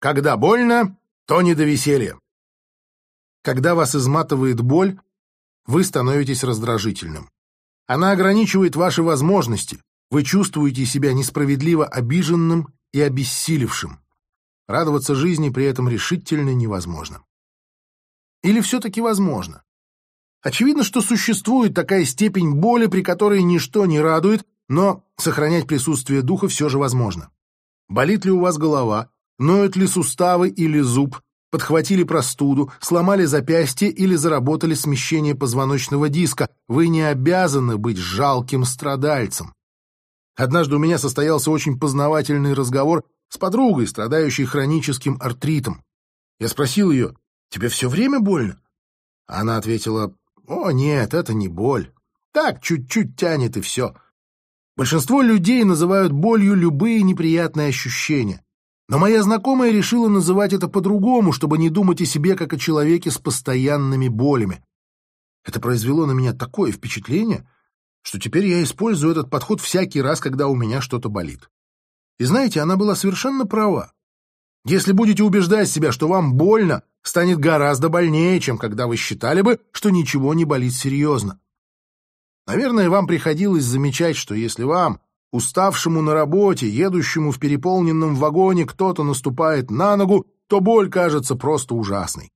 Когда больно, то не до веселья. Когда вас изматывает боль, вы становитесь раздражительным. Она ограничивает ваши возможности. Вы чувствуете себя несправедливо обиженным и обессилевшим. Радоваться жизни при этом решительно невозможно. Или все-таки возможно? Очевидно, что существует такая степень боли, при которой ничто не радует, но сохранять присутствие духа все же возможно. Болит ли у вас голова, ноют ли суставы или зуб, подхватили простуду, сломали запястье или заработали смещение позвоночного диска, вы не обязаны быть жалким страдальцем. Однажды у меня состоялся очень познавательный разговор с подругой, страдающей хроническим артритом. Я спросил ее, «Тебе все время больно?» Она ответила, «О, нет, это не боль. Так, чуть-чуть тянет и все». Большинство людей называют болью любые неприятные ощущения. Но моя знакомая решила называть это по-другому, чтобы не думать о себе как о человеке с постоянными болями. Это произвело на меня такое впечатление, что теперь я использую этот подход всякий раз, когда у меня что-то болит. И знаете, она была совершенно права. Если будете убеждать себя, что вам больно, станет гораздо больнее, чем когда вы считали бы, что ничего не болит серьезно. Наверное, вам приходилось замечать, что если вам Уставшему на работе, едущему в переполненном вагоне, кто-то наступает на ногу, то боль кажется просто ужасной.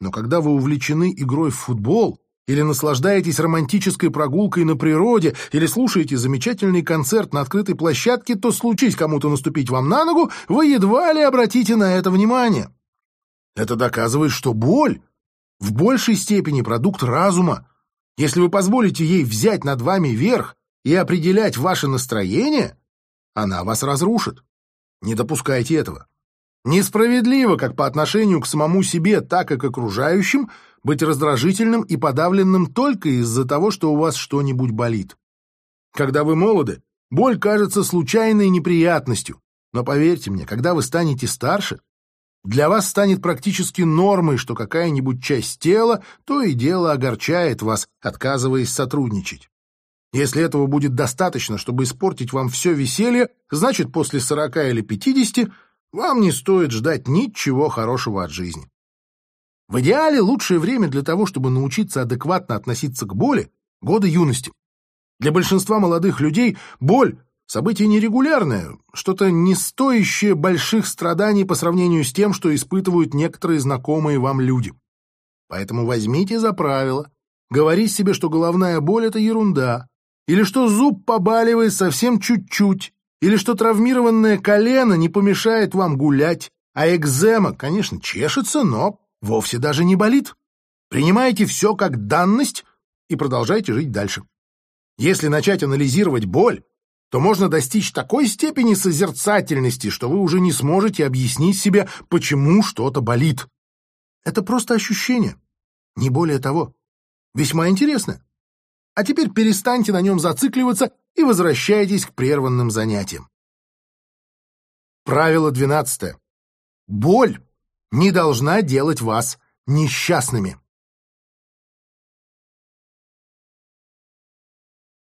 Но когда вы увлечены игрой в футбол, или наслаждаетесь романтической прогулкой на природе, или слушаете замечательный концерт на открытой площадке, то случись кому-то наступить вам на ногу, вы едва ли обратите на это внимание. Это доказывает, что боль в большей степени продукт разума. Если вы позволите ей взять над вами верх, и определять ваше настроение, она вас разрушит. Не допускайте этого. Несправедливо как по отношению к самому себе, так и к окружающим быть раздражительным и подавленным только из-за того, что у вас что-нибудь болит. Когда вы молоды, боль кажется случайной неприятностью, но поверьте мне, когда вы станете старше, для вас станет практически нормой, что какая-нибудь часть тела то и дело огорчает вас, отказываясь сотрудничать. Если этого будет достаточно, чтобы испортить вам все веселье, значит, после сорока или пятидесяти вам не стоит ждать ничего хорошего от жизни. В идеале лучшее время для того, чтобы научиться адекватно относиться к боли – годы юности. Для большинства молодых людей боль – событие нерегулярное, что-то не стоящее больших страданий по сравнению с тем, что испытывают некоторые знакомые вам люди. Поэтому возьмите за правило – говорить себе, что головная боль – это ерунда, или что зуб побаливает совсем чуть-чуть, или что травмированное колено не помешает вам гулять, а экзема, конечно, чешется, но вовсе даже не болит. Принимайте все как данность и продолжайте жить дальше. Если начать анализировать боль, то можно достичь такой степени созерцательности, что вы уже не сможете объяснить себе, почему что-то болит. Это просто ощущение, не более того. Весьма интересно. А теперь перестаньте на нем зацикливаться и возвращайтесь к прерванным занятиям. Правило двенадцатое. Боль не должна делать вас несчастными.